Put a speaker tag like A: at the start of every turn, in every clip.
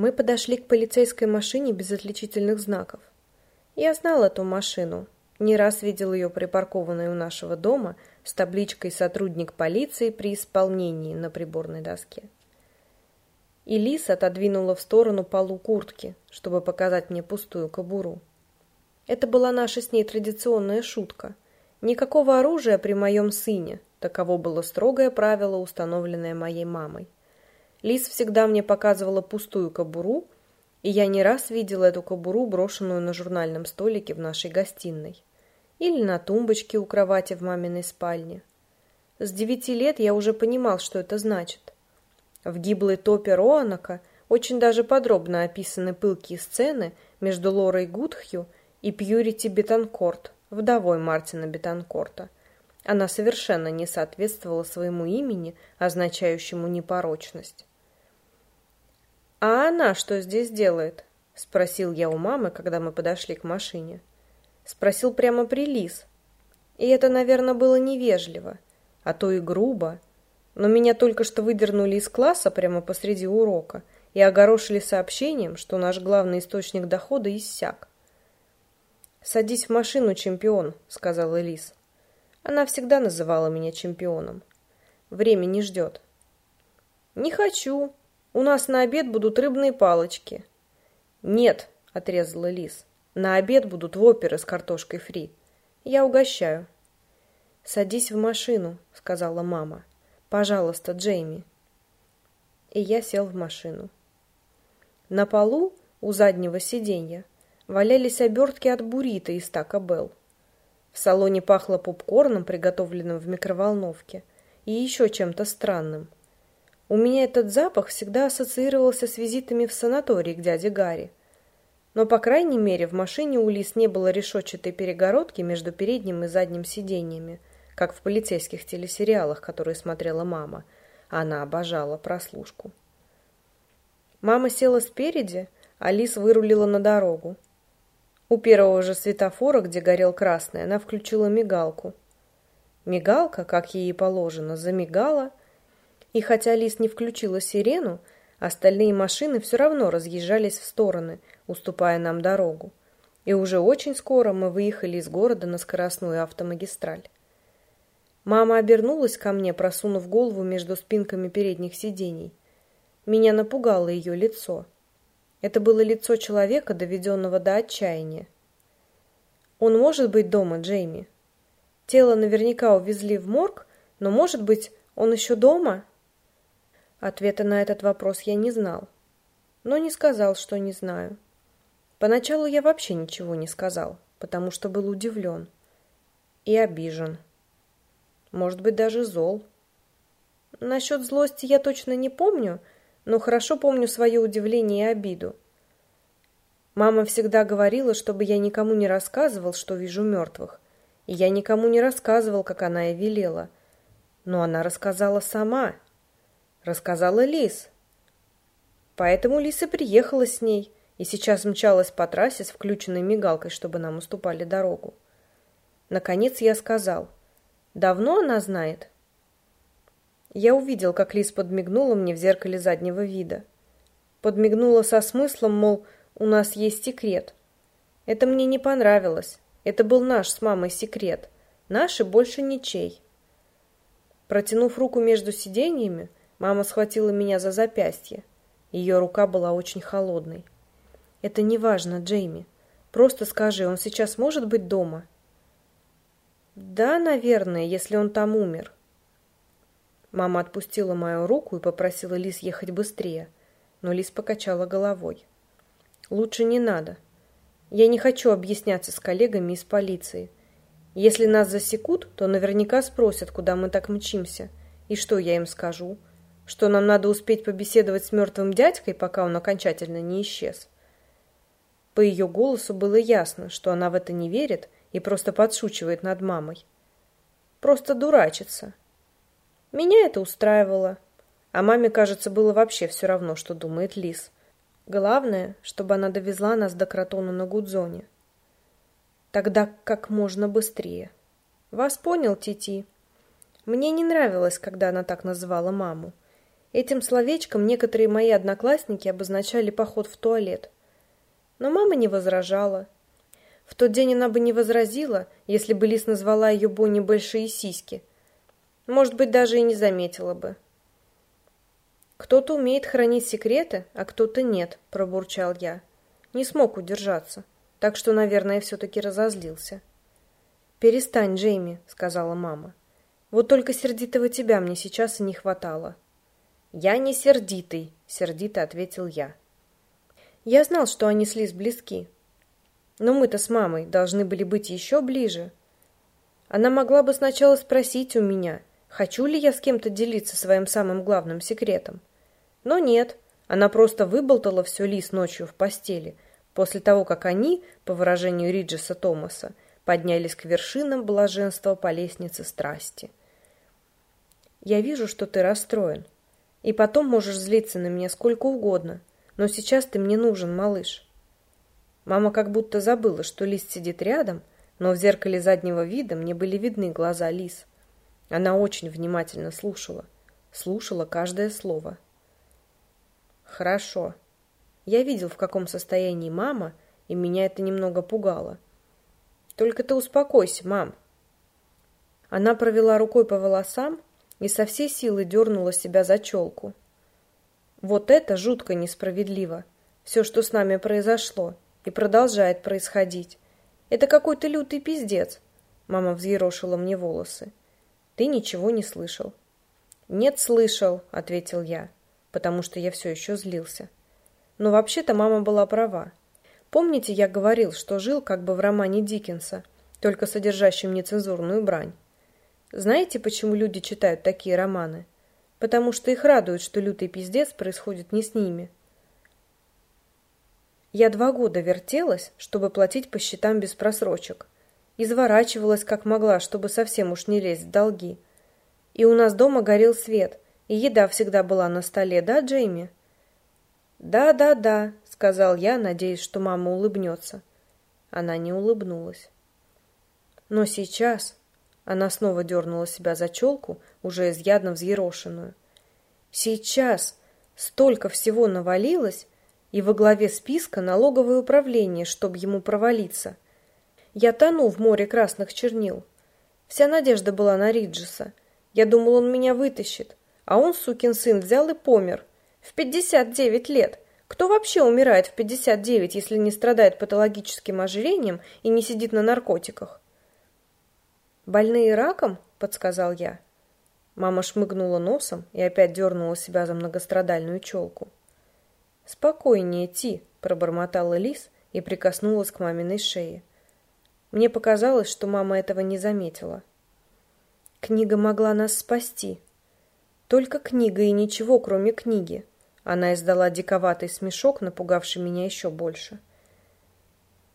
A: Мы подошли к полицейской машине без отличительных знаков. Я знал эту машину, не раз видел ее припаркованной у нашего дома с табличкой «Сотрудник полиции при исполнении» на приборной доске. И Лис отодвинула в сторону полу куртки, чтобы показать мне пустую кобуру. Это была наша с ней традиционная шутка. Никакого оружия при моем сыне, таково было строгое правило, установленное моей мамой. Лис всегда мне показывала пустую кобуру, и я не раз видела эту кобуру, брошенную на журнальном столике в нашей гостиной или на тумбочке у кровати в маминой спальне. С девяти лет я уже понимал, что это значит. В гиблой топе Роанака очень даже подробно описаны пылкие сцены между Лорой Гудхью и Пьюрити Бетанкорт, вдовой Мартина Бетанкорта. Она совершенно не соответствовала своему имени, означающему непорочность. «А она что здесь делает?» – спросил я у мамы, когда мы подошли к машине. Спросил прямо при Лис. И это, наверное, было невежливо, а то и грубо. Но меня только что выдернули из класса прямо посреди урока и огорошили сообщением, что наш главный источник дохода иссяк. «Садись в машину, чемпион», — сказала Лис. Она всегда называла меня чемпионом. Время не ждет. «Не хочу. У нас на обед будут рыбные палочки». «Нет», — отрезала Лис. На обед будут воперы с картошкой фри. Я угощаю. Садись в машину, сказала мама. Пожалуйста, Джейми. И я сел в машину. На полу у заднего сиденья валялись обертки от буррито из Тако Белл. В салоне пахло попкорном, приготовленным в микроволновке, и еще чем-то странным. У меня этот запах всегда ассоциировался с визитами в санаторий к дяде Гарри. Но, по крайней мере, в машине у Лис не было решетчатой перегородки между передним и задним сиденьями, как в полицейских телесериалах, которые смотрела мама. Она обожала прослушку. Мама села спереди, а Лис вырулила на дорогу. У первого же светофора, где горел красный, она включила мигалку. Мигалка, как ей положено, замигала, и хотя Лис не включила сирену, остальные машины все равно разъезжались в стороны – уступая нам дорогу. И уже очень скоро мы выехали из города на скоростную автомагистраль. Мама обернулась ко мне, просунув голову между спинками передних сидений. Меня напугало ее лицо. Это было лицо человека, доведенного до отчаяния. Он может быть дома, Джейми. Тело наверняка увезли в морг, но, может быть, он еще дома? Ответа на этот вопрос я не знал, но не сказал, что не знаю. Поначалу я вообще ничего не сказал, потому что был удивлен и обижен. Может быть, даже зол. Насчет злости я точно не помню, но хорошо помню свое удивление и обиду. Мама всегда говорила, чтобы я никому не рассказывал, что вижу мертвых. И я никому не рассказывал, как она и велела. Но она рассказала сама. Рассказала Лис. Поэтому Лиса приехала с ней – и сейчас мчалась по трассе с включенной мигалкой, чтобы нам уступали дорогу. Наконец я сказал. «Давно она знает?» Я увидел, как Лис подмигнула мне в зеркале заднего вида. Подмигнула со смыслом, мол, у нас есть секрет. Это мне не понравилось. Это был наш с мамой секрет. Наш и больше ничей. Протянув руку между сиденьями, мама схватила меня за запястье. Ее рука была очень холодной. Это не важно, Джейми. Просто скажи, он сейчас может быть дома? Да, наверное, если он там умер. Мама отпустила мою руку и попросила Лис ехать быстрее, но Лис покачала головой. Лучше не надо. Я не хочу объясняться с коллегами из полиции. Если нас засекут, то наверняка спросят, куда мы так мчимся. И что я им скажу? Что нам надо успеть побеседовать с мертвым дядькой, пока он окончательно не исчез? По ее голосу было ясно, что она в это не верит и просто подшучивает над мамой. Просто дурачится. Меня это устраивало. А маме, кажется, было вообще все равно, что думает Лис. Главное, чтобы она довезла нас до Кротона на Гудзоне. Тогда как можно быстрее. Вас понял, Тити? Мне не нравилось, когда она так называла маму. Этим словечком некоторые мои одноклассники обозначали поход в туалет. Но мама не возражала. В тот день она бы не возразила, если бы Лис назвала ее Бонни большие сиськи. Может быть, даже и не заметила бы. «Кто-то умеет хранить секреты, а кто-то нет», – пробурчал я. Не смог удержаться, так что, наверное, все-таки разозлился. «Перестань, Джейми», — сказала мама. «Вот только сердитого тебя мне сейчас и не хватало». «Я не сердитый», — сердито ответил я. Я знал, что они с Лиз близки, но мы-то с мамой должны были быть еще ближе. Она могла бы сначала спросить у меня, хочу ли я с кем-то делиться своим самым главным секретом. Но нет, она просто выболтала все Лис ночью в постели, после того, как они, по выражению Риджеса Томаса, поднялись к вершинам блаженства по лестнице страсти. «Я вижу, что ты расстроен, и потом можешь злиться на меня сколько угодно, но сейчас ты мне нужен, малыш». Мама как будто забыла, что Лис сидит рядом, но в зеркале заднего вида мне были видны глаза Лис. Она очень внимательно слушала, слушала каждое слово. «Хорошо. Я видел, в каком состоянии мама, и меня это немного пугало. Только ты успокойся, мам». Она провела рукой по волосам и со всей силы дернула себя за челку. «Вот это жутко несправедливо, все, что с нами произошло» и продолжает происходить. Это какой-то лютый пиздец. Мама взъерошила мне волосы. Ты ничего не слышал. Нет, слышал, ответил я, потому что я все еще злился. Но вообще-то мама была права. Помните, я говорил, что жил как бы в романе Диккенса, только содержащем нецензурную брань? Знаете, почему люди читают такие романы? Потому что их радует, что лютый пиздец происходит не с ними, я два года вертелась, чтобы платить по счетам без просрочек. Изворачивалась как могла, чтобы совсем уж не лезть в долги. И у нас дома горел свет, и еда всегда была на столе, да, Джейми? «Да, да, да», — сказал я, надеясь, что мама улыбнется. Она не улыбнулась. Но сейчас она снова дернула себя за челку, уже изъядно взъерошенную. Сейчас столько всего навалилось, и во главе списка налоговое управление, чтобы ему провалиться. Я тону в море красных чернил. Вся надежда была на Риджеса. Я думал, он меня вытащит. А он, сукин сын, взял и помер. В 59 лет. Кто вообще умирает в 59, если не страдает патологическим ожирением и не сидит на наркотиках? «Больные раком?» – подсказал я. Мама шмыгнула носом и опять дернула себя за многострадальную челку. «Спокойнее, Ти», – пробормотала Лис и прикоснулась к маминой шее. Мне показалось, что мама этого не заметила. Книга могла нас спасти. Только книга и ничего, кроме книги. Она издала диковатый смешок, напугавший меня еще больше.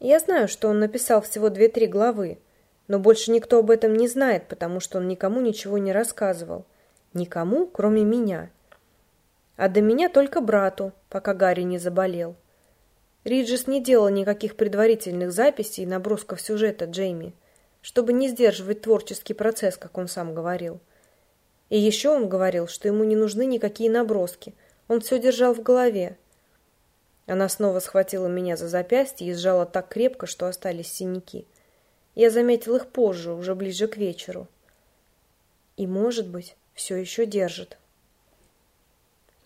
A: Я знаю, что он написал всего две-три главы, но больше никто об этом не знает, потому что он никому ничего не рассказывал. Никому, кроме меня а до меня только брату, пока Гарри не заболел. Риджес не делал никаких предварительных записей и набросков сюжета Джейми, чтобы не сдерживать творческий процесс, как он сам говорил. И еще он говорил, что ему не нужны никакие наброски, он все держал в голове. Она снова схватила меня за запястье и сжала так крепко, что остались синяки. Я заметил их позже, уже ближе к вечеру. И, может быть, все еще держит.